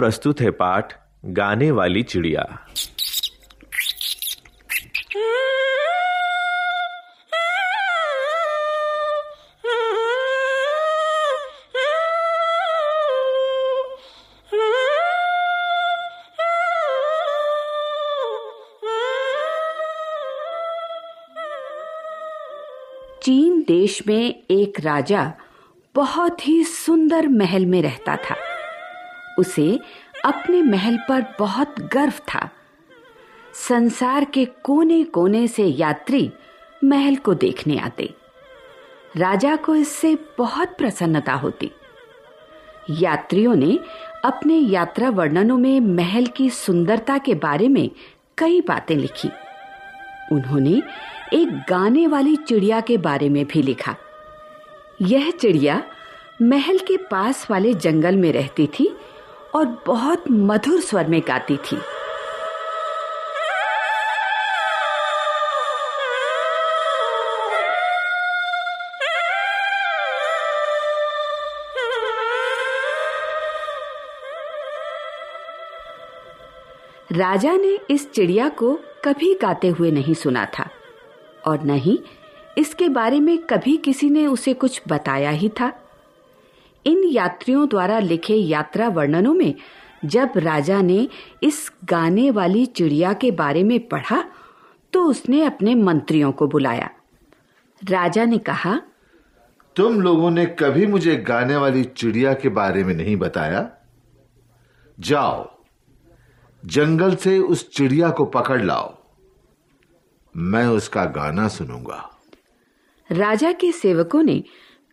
प्रस्तुत है पाठ गाने वाली चिड़िया। चीन देश में एक राजा बहुत ही सुंदर महल में रहता था। उसे अपने महल पर बहुत गर्व था। संसार के कोने कोने से यात्री महल को देखने आते। राजा को इससे बहुत प्रसन्नता होती। यात्रियों ने अपने यात्रा वर्णनों में महल की सुंदरता के बारे में कई बातें लिखी। उन्होंने एक गाने वाली चिड़िया के बारे में भी लिखा। यह चिड़िया महल के पास वाले जंगल में रहती थी और बहुत मधुर स्वर में गाती थी। राजा ने इस चिड़िया को कभी गाते हुए नहीं सुना था, और न ही इसके बारे में कभी किसी ने उसे कुछ बताया ही था। इन यात्रियों द्वारा लिखे यात्रा वर्णनों में जब राजा ने इस गाने वाली चिड़िया के बारे में पढ़ा तो उसने अपने मंत्रियों को बुलाया। राजा ने कहा तुम लोगों ने कभी मुझे गाने वाली चिड़िया के बारे में नहीं बताया? जाओ जंगल से उस चिड़िया को पकड़ लाओ। मैं उसका गाना सुनूँगा। राजा के सेवकों ने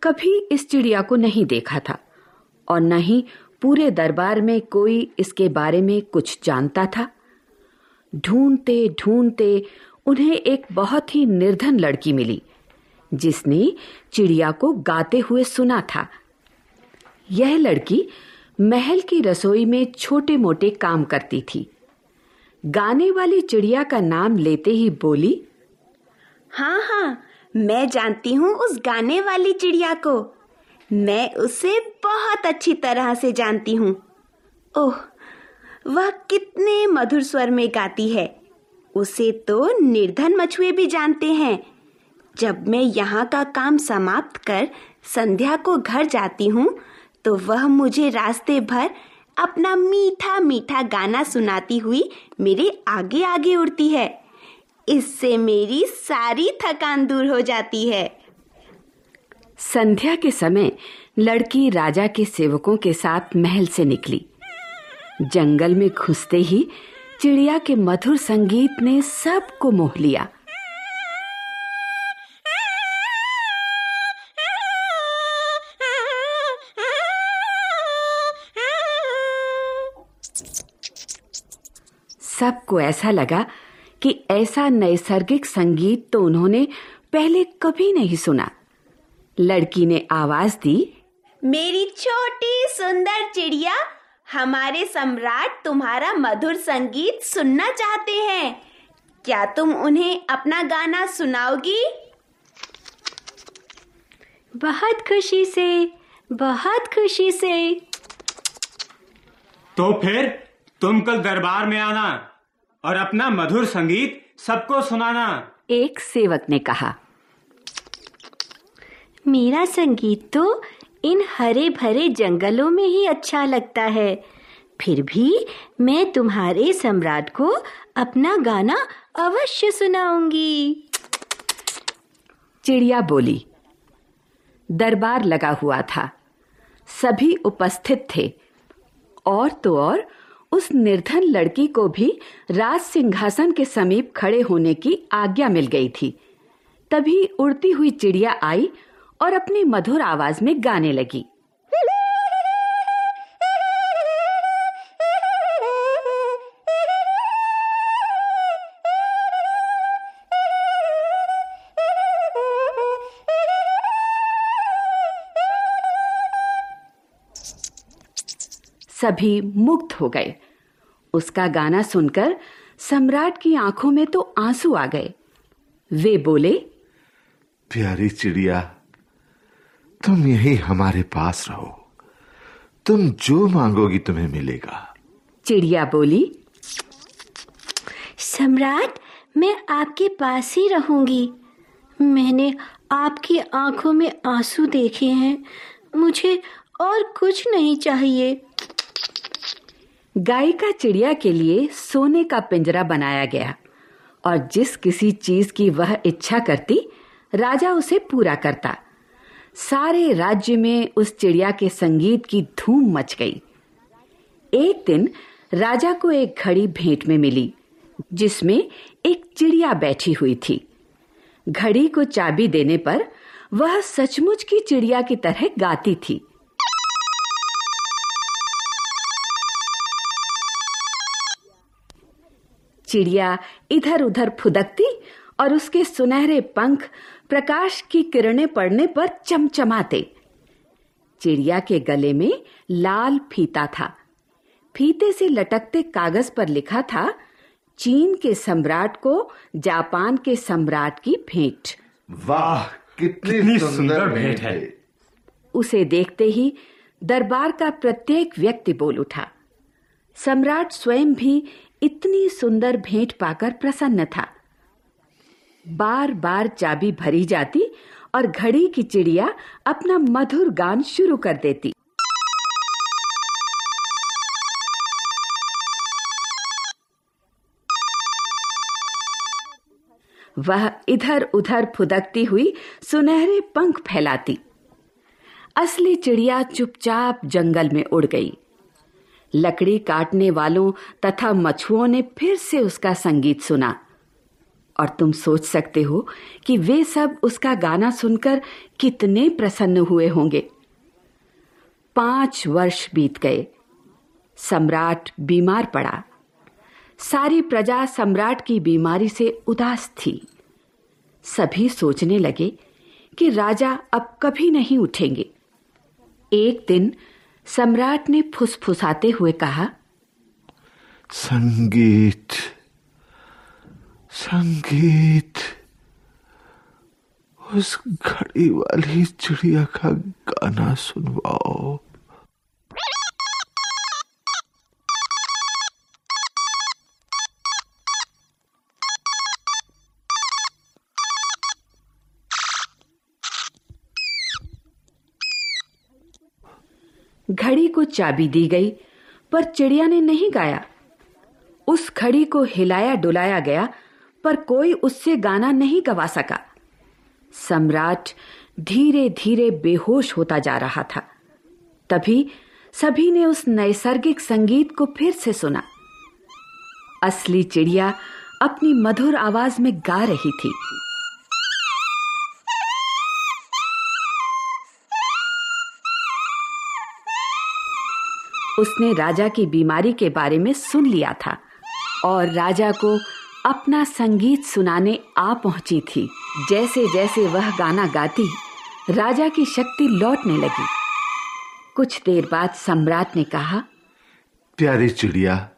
कभी इस चिड़िया को नहीं देखा था और न ही पूरे दरबार में कोई इसके बारे में कुछ जानता था। ढूंढते ढूंढते उन्हें एक बहुत ही निर्धन लड़की मिली, जिसने चिड़िया को गाते हुए सुना था। यह लड़की महल की रसोई में छोटे मोटे काम करती थी। गाने वाली चिड़िया का नाम लेते ही बोली हाँ हाँ मैं जानती हूँ उस गाने वाली चिड़िया को। मैं उसे बहुत अच्छी तरह से जानती हूँ। ओह, वह कितने मधुर स्वर में गाती है। उसे तो निर्धन मछुए भी जानते हैं। जब मैं यहाँ का काम समाप्त कर संध्या को घर जाती हूँ तो वह मुझे रास्ते भर अपना मीठा मीठा गाना सुनाती हुई मेरे आगे आगे उड़ती है। इससे मेरी सारी थकान दूर हो जाती है। संध्या के समय लड़की राजा के सेवकों के साथ महल से निकली। जंगल में घुसते ही चिड़िया के मधुर संगीत ने सबको मोह लिया। सबको ऐसा लगा कि ऐसा नैसर्गिक संगीत तो उन्होंने पहले कभी नहीं सुना। लड़की ने आवाज़ दी मेरी छोटी सुंदर चिड़िया हमारे सम्राट तुम्हारा मधुर संगीत सुनना चाहते हैं। क्या तुम उन्हें अपना गाना सुनाओगी? बहुत खुशी से बहुत खुशी से। तो फिर तुम कल दरबार में आना। और अपना मधुर संगीत सबको सुनाना। एक सेवक ने कहा, मेरा संगीत तो इन हरे भरे जंगलों में ही अच्छा लगता है। फिर भी मैं तुम्हारे सम्राट को अपना गाना अवश्य सुनाऊँगी। चिड़िया बोली, दरबार लगा हुआ था। सभी उपस्थित थे, और तो और उस निर्धन लड़की को भी राज सिंहासन के समीप खड़े होने की आज्ञा मिल गई थी। तभी उड़ती हुई चिड़िया आई और अपनी मधुर आवाज़ में गाने लगी। सभी मुक्त हो गए। उसका गाना सुनकर सम्राट की आँखों में तो आँसू आ गए। वे बोले प्यारी चिड़िया तुम यही हमारे पास रहो। तुम जो मांगोगी तुम्हें मिलेगा। चिड़िया बोली सम्राट मैं आपके पास ही रहूँगी। मैंने आपकी आँखों में आँसू देखे हैं। मुझे और कुछ नहीं चाहिए। गायिका चिड़िया के लिए सोने का पिंजरा बनाया गया। और जिस किसी चीज़ की वह इच्छा करती, राजा उसे पूरा करता। सारे राज्य में उस चिड़िया के संगीत की धूम मच गई। एक दिन राजा को एक घड़ी भेंट में मिली, जिसमें एक चिड़िया बैठी हुई थी। घड़ी को चाबी देने पर वह सचमुच की चिड़िया की तरह गाती थी। चिड़िया इधर उधर फुदकती और उसके सुनहरे पंख प्रकाश की किरणें पड़ने पर चमचमाते। चिड़िया के गले में लाल फीता था। फीते से लटकते कागज़ पर लिखा था चीन के सम्राट को जापान के सम्राट की भेंट। वाह कितनी, कितनी सुंदर, भेंट है। उसे देखते ही दरबार का प्रत्येक व्यक्ति बोल उठा। सम्राट स्वयं भी इतनी सुंदर भेंट पाकर प्रसन्न था। बार बार चाबी भरी जाती और घड़ी की चिड़िया अपना मधुर गान शुरू कर देती। वह इधर उधर फुदकती हुई सुनहरे पंख फैलाती। असली चिड़िया चुपचाप जंगल में उड़ गई। लकड़ी काटने वालों तथा मछुओं ने फिर से उसका संगीत सुना। और तुम सोच सकते हो कि वे सब उसका गाना सुनकर कितने प्रसन्न हुए होंगे। पाँच वर्ष बीत गए। सम्राट बीमार पड़ा। सारी प्रजा सम्राट की बीमारी से उदास थी। सभी सोचने लगे कि राजा अब कभी नहीं उठेंगे। एक दिन सम्राट ने फुसफुसाते हुए कहा संगीत संगीत उस घड़ी वाली चिड़िया का गाना सुनवाओ। घड़ी को चाबी दी गई, पर चिड़िया ने नहीं गाया। उस घड़ी को हिलाया डुलाया गया, पर कोई उससे गाना नहीं गवा सका। सम्राट धीरे धीरे बेहोश होता जा रहा था। तभी सभी ने उस नैसर्गिक संगीत को फिर से सुना। असली चिड़िया अपनी मधुर आवाज़ में गा रही थी। उसने राजा की बीमारी के बारे में सुन लिया था और राजा को अपना संगीत सुनाने आ पहुँची थी। जैसे जैसे वह गाना गाती, राजा की शक्ति लौटने लगी। कुछ देर बाद सम्राट ने कहा, प्यारी चिड़िया,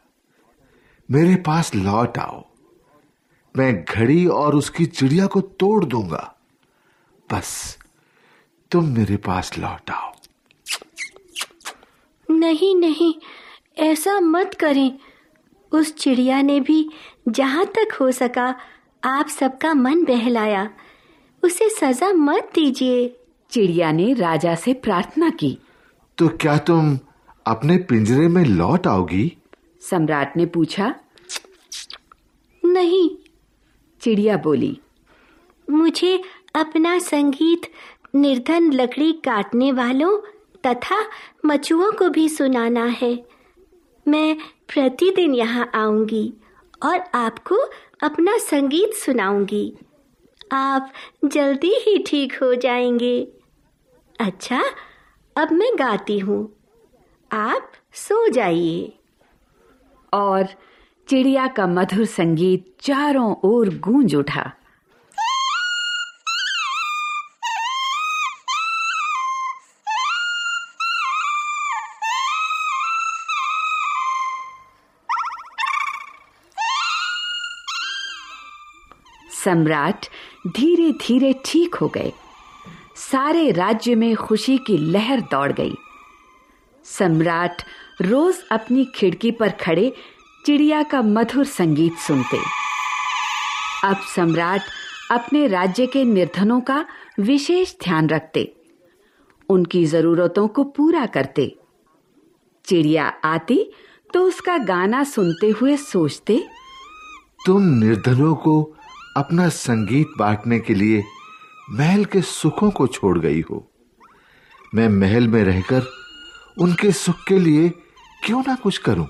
मेरे पास लौट आओ। मैं घड़ी और उसकी चिड़िया को तोड़ दूँगा। बस, तुम मेरे पास लौट आओ। नहीं नहीं ऐसा मत करें। उस चिड़िया ने भी जहाँ तक हो सका आप सबका मन बहलाया। उसे सजा मत दीजिए। चिड़िया ने राजा से प्रार्थना की। तो क्या तुम अपने पिंजरे में लौट आओगी? सम्राट ने पूछा। नहीं। चिड़िया बोली। मुझे अपना संगीत निर्धन लकड़ी काटने वालों तथा मछुओं को भी सुनाना है। मैं प्रतिदिन यहाँ आऊँगी और आपको अपना संगीत सुनाऊँगी। आप जल्दी ही ठीक हो जाएँगे। अच्छा अब मैं गाती हूँ। आप सो जाइए। और चिड़िया का मधुर संगीत चारों ओर गूंज उठा। सम्राट धीरे धीरे ठीक हो गए। सारे राज्य में खुशी की लहर दौड़ गई। सम्राट रोज अपनी खिड़की पर खड़े चिड़िया का मधुर संगीत सुनते। अब सम्राट अपने राज्य के निर्धनों का विशेष ध्यान रखते। उनकी जरूरतों को पूरा करते। चिड़िया आती तो उसका गाना सुनते हुए सोचते, तुम निर्धनों को अपना संगीत बांटने के लिए महल के सुखों को छोड़ गई हो। मैं महल में रहकर उनके सुख के लिए क्यों ना कुछ करूँ?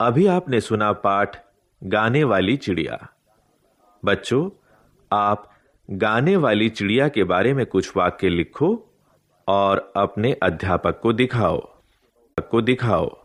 अभी आपने सुना पाठ गाने वाली चिड़िया। बच्चों, आप गाने वाली चिड़िया के बारे में कुछ वाक्य लिखो और अपने अध्यापक को दिखाओ। को दिखाओ।